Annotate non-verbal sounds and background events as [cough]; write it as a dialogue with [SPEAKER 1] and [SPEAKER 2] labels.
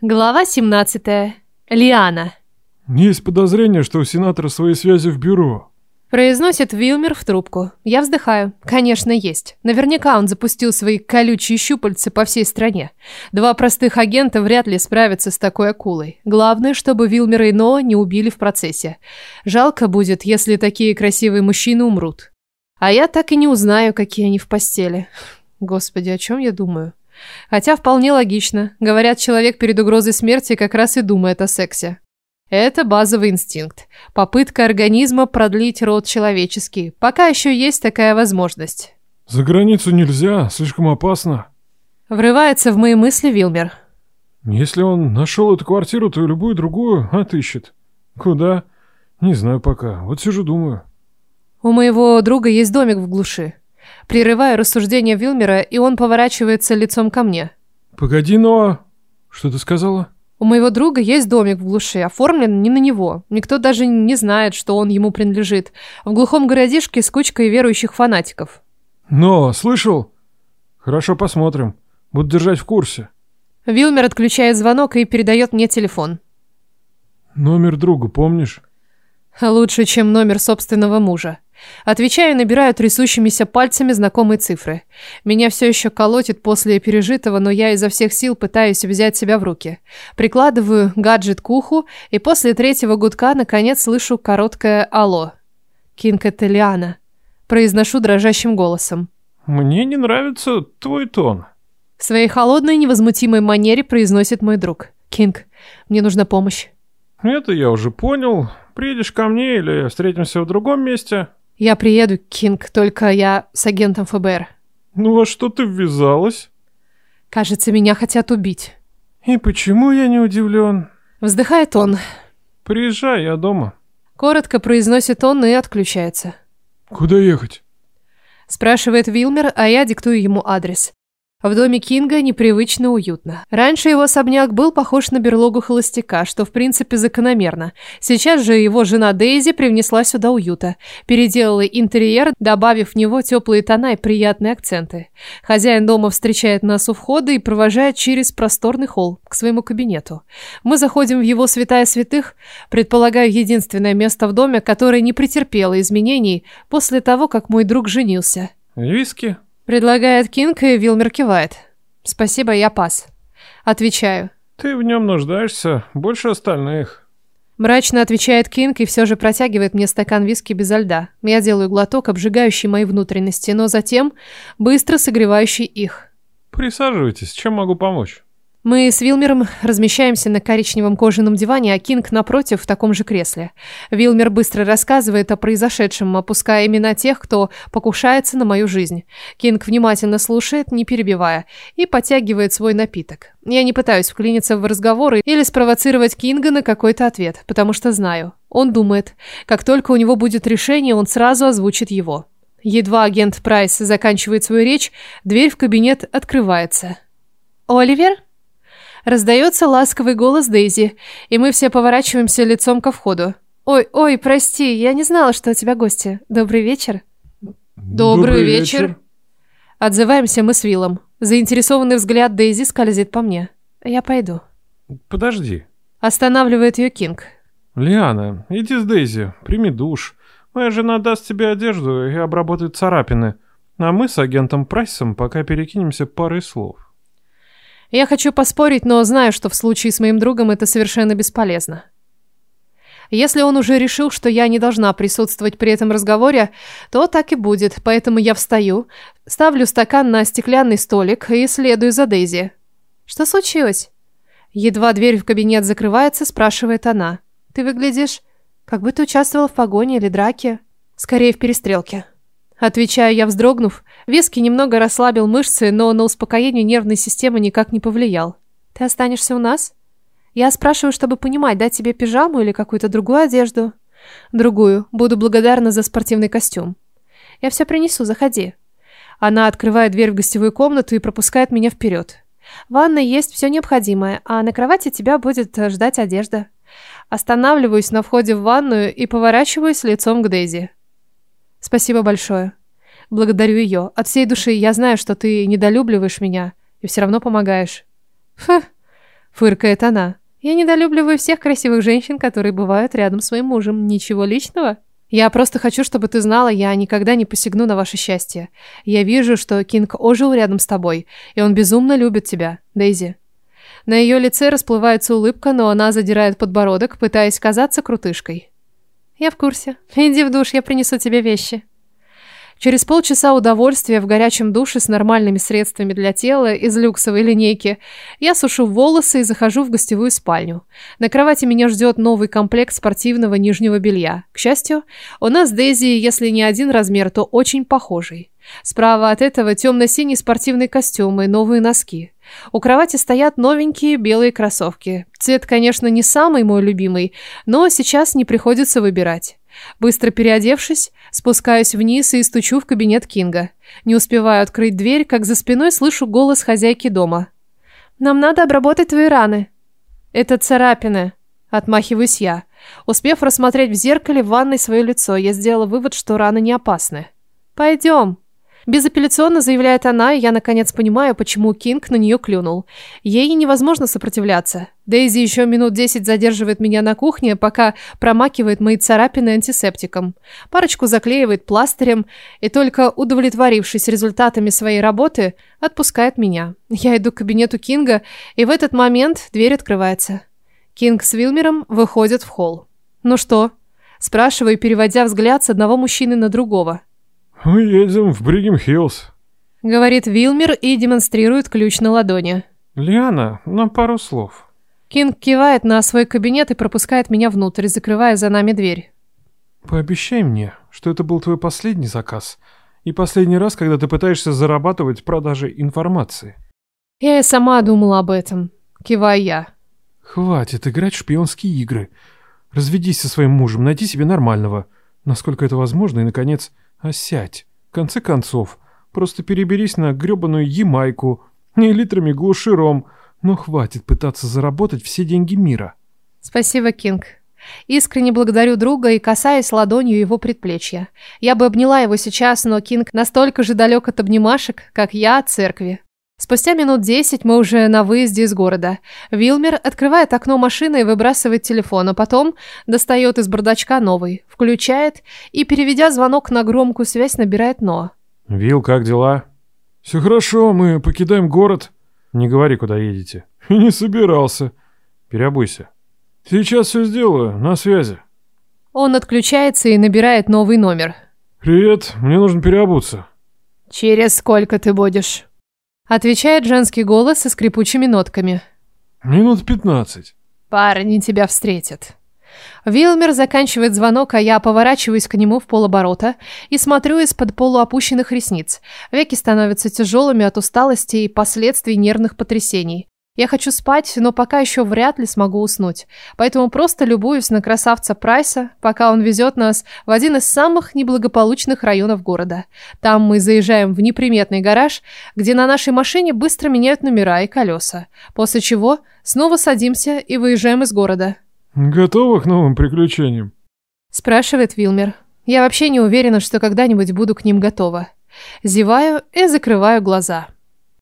[SPEAKER 1] Глава 17. Лиана.
[SPEAKER 2] Есть подозрение, что у сенатора свои связи в бюро.
[SPEAKER 1] Произносит Вилмер в трубку. Я вздыхаю. Конечно, есть. Наверняка он запустил свои колючие щупальцы по всей стране. Два простых агента вряд ли справятся с такой акулой. Главное, чтобы Вилмера и Ноа не убили в процессе. Жалко будет, если такие красивые мужчины умрут. А я так и не узнаю, какие они в постели. Господи, о чем я думаю? Хотя вполне логично. Говорят, человек перед угрозой смерти как раз и думает о сексе. Это базовый инстинкт. Попытка организма продлить род человеческий. Пока еще есть такая возможность.
[SPEAKER 2] За границу нельзя, слишком опасно.
[SPEAKER 1] Врывается в мои мысли Вилмер.
[SPEAKER 2] Если он нашел эту квартиру, то и любую другую отыщет. Куда? Не знаю пока. Вот сижу думаю.
[SPEAKER 1] У моего друга есть домик в глуши. Прерываю рассуждение Вилмера, и он поворачивается лицом ко мне.
[SPEAKER 2] Погоди, но... Что ты сказала?
[SPEAKER 1] У моего друга есть домик в глуши, оформлен не на него. Никто даже не знает, что он ему принадлежит. В глухом городишке с кучкой верующих фанатиков.
[SPEAKER 2] Но, слышал? Хорошо, посмотрим. Буду держать в курсе.
[SPEAKER 1] Вилмер отключает звонок и передает мне телефон.
[SPEAKER 2] Номер друга помнишь?
[SPEAKER 1] Лучше, чем номер собственного мужа. Отвечаю и набираю трясущимися пальцами знакомые цифры. Меня все еще колотит после пережитого, но я изо всех сил пытаюсь взять себя в руки. Прикладываю гаджет к уху, и после третьего гудка наконец слышу короткое «Алло». «Кинг, это Лиана». Произношу дрожащим голосом.
[SPEAKER 2] Мне не нравится твой тон.
[SPEAKER 1] В своей холодной невозмутимой манере произносит мой друг. «Кинг, мне нужна помощь».
[SPEAKER 2] Это я уже понял. Приедешь ко мне или встретимся в другом месте?
[SPEAKER 1] Я приеду, Кинг, только я с агентом ФБР.
[SPEAKER 2] Ну а что ты ввязалась?
[SPEAKER 1] Кажется, меня хотят убить.
[SPEAKER 2] И почему я не удивлен?
[SPEAKER 1] Вздыхает он.
[SPEAKER 2] Приезжай, я дома.
[SPEAKER 1] Коротко произносит он и отключается.
[SPEAKER 2] Куда ехать?
[SPEAKER 1] Спрашивает Вилмер, а я диктую ему адрес. В доме Кинга непривычно уютно. Раньше его особняк был похож на берлогу холостяка, что в принципе закономерно. Сейчас же его жена Дейзи привнесла сюда уюта. Переделала интерьер, добавив в него теплые тона и приятные акценты. Хозяин дома встречает нас у входа и провожает через просторный холл к своему кабинету. Мы заходим в его святая святых, предполагаю, единственное место в доме, которое не претерпело изменений после того, как мой друг женился.
[SPEAKER 2] Виски?
[SPEAKER 1] Предлагает Кинг, и Вилмер кивает. Спасибо, я пас. Отвечаю.
[SPEAKER 2] Ты в нем нуждаешься больше остальных.
[SPEAKER 1] Мрачно отвечает Кинг и все же протягивает мне стакан виски без льда. Я делаю глоток, обжигающий мои внутренности, но затем быстро согревающий их.
[SPEAKER 2] Присаживайтесь, чем могу помочь?
[SPEAKER 1] Мы с Вилмером размещаемся на коричневом кожаном диване, а Кинг напротив в таком же кресле. Вилмер быстро рассказывает о произошедшем, опуская имена тех, кто покушается на мою жизнь. Кинг внимательно слушает, не перебивая, и подтягивает свой напиток. Я не пытаюсь вклиниться в разговоры или спровоцировать Кинга на какой-то ответ, потому что знаю. Он думает, как только у него будет решение, он сразу озвучит его. Едва агент Прайс заканчивает свою речь, дверь в кабинет открывается. «Оливер?» Раздается ласковый голос Дейзи, и мы все поворачиваемся лицом ко входу. «Ой, ой, прости, я не знала, что у тебя гости. Добрый вечер».
[SPEAKER 2] Добрый вечер.
[SPEAKER 1] Отзываемся мы с Виллом. Заинтересованный взгляд Дейзи скользит по мне. «Я пойду».
[SPEAKER 2] Подожди.
[SPEAKER 1] Останавливает ее Кинг.
[SPEAKER 2] Лиана, иди с Дейзи, прими душ. Моя жена даст тебе одежду и обработает царапины. А мы с агентом Прайсом пока перекинемся парой слов.
[SPEAKER 1] Я хочу поспорить, но знаю, что в случае с моим другом это совершенно бесполезно. Если он уже решил, что я не должна присутствовать при этом разговоре, то так и будет, поэтому я встаю, ставлю стакан на стеклянный столик и следую за Дейзи. Что случилось? Едва дверь в кабинет закрывается, спрашивает она. Ты выглядишь, как будто участвовала в погоне или драке. Скорее в перестрелке. Отвечаю я, вздрогнув. Виски немного расслабил мышцы, но на успокоение нервной системы никак не повлиял. Ты останешься у нас? Я спрашиваю, чтобы понимать, дать тебе пижаму или какую-то другую одежду. Другую. Буду благодарна за спортивный костюм. Я все принесу, заходи. Она открывает дверь в гостевую комнату и пропускает меня вперед. В ванной есть все необходимое, а на кровати тебя будет ждать одежда. Останавливаюсь на входе в ванную и поворачиваюсь лицом к Дейзи. Спасибо большое. Благодарю ее. От всей души я знаю, что ты недолюбливаешь меня и все равно помогаешь. Фу. Фыркает она. Я недолюбливаю всех красивых женщин, которые бывают рядом с моим мужем. Ничего личного. Я просто хочу, чтобы ты знала, я никогда не посягну на ваше счастье. Я вижу, что Кинг ожил рядом с тобой, и он безумно любит тебя, Дейзи. На ее лице расплывается улыбка, но она задирает подбородок, пытаясь казаться крутышкой. Я в курсе. Иди в душ, я принесу тебе вещи. Через полчаса удовольствия в горячем душе с нормальными средствами для тела из люксовой линейки я сушу волосы и захожу в гостевую спальню. На кровати меня ждет новый комплект спортивного нижнего белья. К счастью, у нас с Дейзи, если не один размер, то очень похожий. Справа от этого темно-синий спортивный костюм и новые носки. У кровати стоят новенькие белые кроссовки. Цвет, конечно, не самый мой любимый, но сейчас не приходится выбирать. Быстро переодевшись, спускаюсь вниз и стучу в кабинет Кинга. Не успеваю открыть дверь, как за спиной слышу голос хозяйки дома. «Нам надо обработать твои раны». «Это царапины», — отмахиваюсь я. Успев рассмотреть в зеркале в ванной свое лицо, я сделала вывод, что раны не опасны. «Пойдем», Безапелляционно заявляет она, и я наконец понимаю, почему Кинг на нее клюнул. Ей невозможно сопротивляться. Дейзи еще минут десять задерживает меня на кухне, пока промакивает мои царапины антисептиком. Парочку заклеивает пластырем и только удовлетворившись результатами своей работы, отпускает меня. Я иду к кабинету Кинга, и в этот момент дверь открывается. Кинг с Вилмером выходят в холл. «Ну что?» Спрашиваю, переводя взгляд с одного мужчины на другого.
[SPEAKER 2] «Мы едем в Бригем-Хиллз», —
[SPEAKER 1] говорит Вилмер и демонстрирует ключ на ладони.
[SPEAKER 2] «Лиана, на пару слов».
[SPEAKER 1] Кинг кивает на свой кабинет и пропускает меня внутрь, закрывая за нами дверь.
[SPEAKER 2] «Пообещай мне, что это был твой последний заказ и последний раз, когда ты пытаешься зарабатывать продажей информации».
[SPEAKER 1] «Я и сама думала об этом», — киваю я.
[SPEAKER 2] «Хватит играть в шпионские игры. Разведись со своим мужем, найди себе нормального, насколько это возможно, и, наконец, Осядь. В конце концов, просто переберись на грёбаную Ямайку, не литрами глуши ром, но хватит пытаться заработать все деньги мира.
[SPEAKER 1] Спасибо, Кинг. Искренне благодарю друга и касаюсь ладонью его предплечья. Я бы обняла его сейчас, но Кинг настолько же далек от обнимашек, как я от церкви. Спустя минут десять мы уже на выезде из города. Вилмер открывает окно машины и выбрасывает телефон, а потом достает из бардачка новый, включает и, переведя звонок на громкую связь, набирает Ноа.
[SPEAKER 2] «Вил, как дела?» «Все хорошо, мы покидаем город». «Не говори, куда едете». [laughs] «Не собирался». «Переобуйся». «Сейчас все сделаю, на связи».
[SPEAKER 1] Он отключается и набирает новый номер.
[SPEAKER 2] «Привет, мне нужно переобуться».
[SPEAKER 1] «Через сколько ты будешь?» Отвечает женский голос со скрипучими нотками.
[SPEAKER 2] Минут пятнадцать.
[SPEAKER 1] Парни тебя встретят. Вилмер заканчивает звонок, а я поворачиваюсь к нему в полоборота и смотрю из-под полуопущенных ресниц. Веки становятся тяжелыми от усталости и последствий нервных потрясений. Я хочу спать, но пока еще вряд ли смогу уснуть. Поэтому просто любуюсь на красавца Прайса, пока он везет нас в один из самых неблагополучных районов города. Там мы заезжаем в неприметный гараж, где на нашей машине быстро меняют номера и колеса. После чего снова садимся и выезжаем из города.
[SPEAKER 2] «Готовы к новым приключениям?»
[SPEAKER 1] Спрашивает Вилмер. Я вообще не уверена, что когда-нибудь буду к ним готова. Зеваю и закрываю глаза.